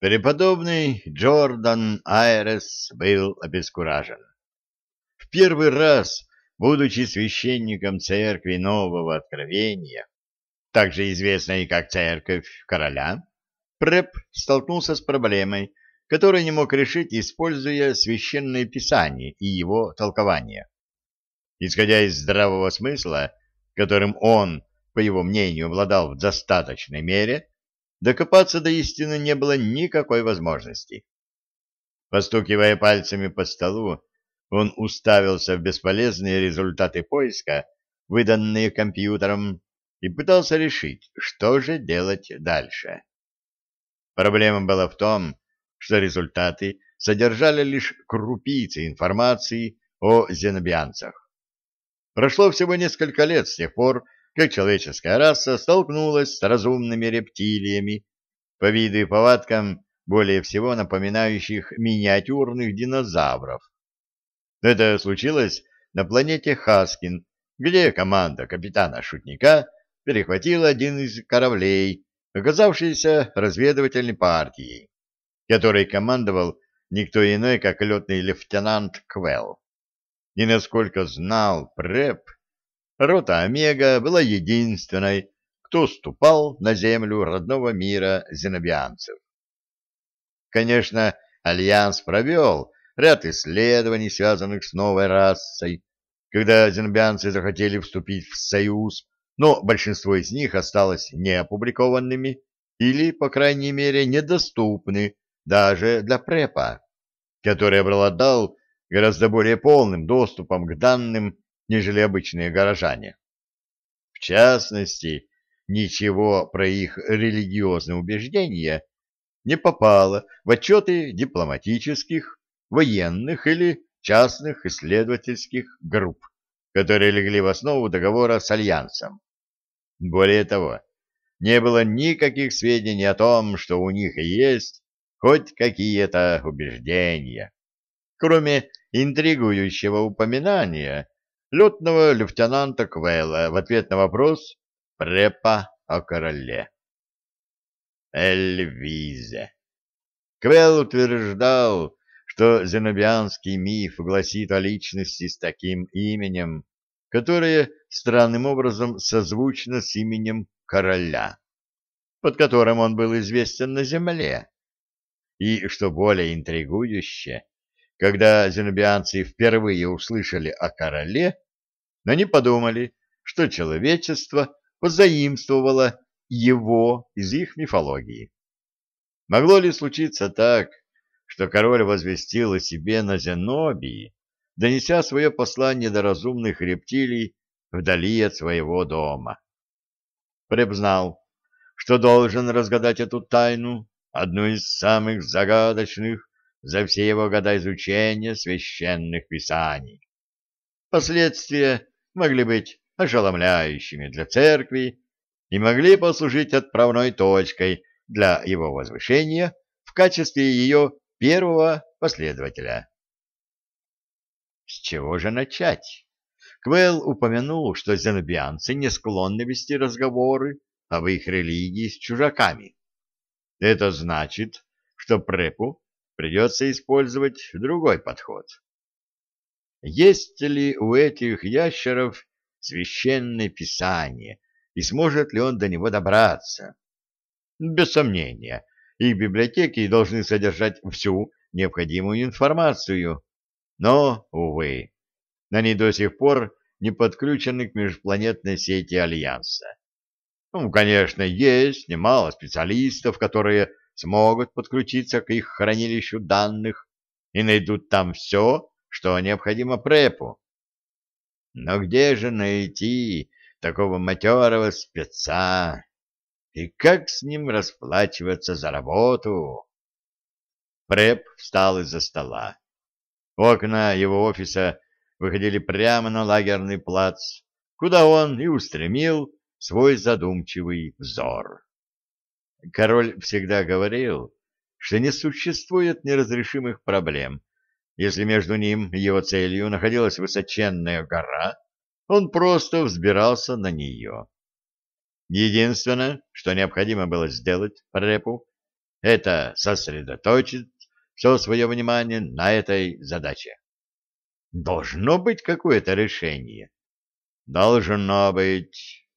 Преподобный Джордан Айрес был обескуражен. В первый раз, будучи священником церкви Нового Откровения, также известной как Церковь Короля, Преп столкнулся с проблемой, которую не мог решить, используя священное писание и его толкование. Исходя из здравого смысла, которым он, по его мнению, обладал в достаточной мере, докопаться до истины не было никакой возможности. Постукивая пальцами по столу, он уставился в бесполезные результаты поиска, выданные компьютером, и пытался решить, что же делать дальше. Проблема была в том, что результаты содержали лишь крупицы информации о зенобианцах. Прошло всего несколько лет с тех пор, как человеческая раса столкнулась с разумными рептилиями, по виду и повадкам более всего напоминающих миниатюрных динозавров. Это случилось на планете Хаскин, где команда капитана-шутника перехватила один из кораблей, оказавшийся разведывательной партией, которой командовал никто иной, как летный лейтенант Квелл. И насколько знал Преп, Рота Омега была единственной, кто ступал на землю родного мира зенобианцев. Конечно, Альянс провел ряд исследований, связанных с новой расой, когда зенобианцы захотели вступить в союз, но большинство из них осталось неопубликованными или, по крайней мере, недоступны даже для препа, который обладал гораздо более полным доступом к данным нежели обычные горожане. В частности, ничего про их религиозные убеждения не попало в отчеты дипломатических, военных или частных исследовательских групп, которые легли в основу договора с Альянсом. Более того, не было никаких сведений о том, что у них есть хоть какие-то убеждения, кроме интригующего упоминания летного лейтенанта Квейла в ответ на вопрос Препа о короле. Эльвизе. Квелл утверждал, что зенобианский миф гласит о личности с таким именем, которое странным образом созвучно с именем короля, под которым он был известен на земле. И, что более интригующе, когда зенобианцы впервые услышали о короле, они подумали, что человечество позаимствовало его из их мифологии. Могло ли случиться так, что король возвестил о себе на Зенобии, донеся свое послание до разумных рептилий вдали от своего дома? Преб знал, что должен разгадать эту тайну, одну из самых загадочных за все его года изучения священных писаний. Последствия могли быть ошеломляющими для церкви и могли послужить отправной точкой для его возвышения в качестве ее первого последователя. С чего же начать? Квелл упомянул, что зенобианцы не склонны вести разговоры об их религии с чужаками. Это значит, что препу придется использовать другой подход. Есть ли у этих ящеров священное писание, и сможет ли он до него добраться? Без сомнения, их библиотеки должны содержать всю необходимую информацию, но, увы, они до сих пор не подключены к межпланетной сети Альянса. Ну, конечно, есть немало специалистов, которые смогут подключиться к их хранилищу данных и найдут там все, что необходимо препу. Но где же найти такого матерого спеца? И как с ним расплачиваться за работу? Преп встал из-за стола. Окна его офиса выходили прямо на лагерный плац, куда он и устремил свой задумчивый взор. Король всегда говорил, что не существует неразрешимых проблем. Если между ним и его целью находилась высоченная гора, он просто взбирался на нее. Единственное, что необходимо было сделать Препу, это сосредоточить все свое внимание на этой задаче. Должно быть какое-то решение. Должно быть.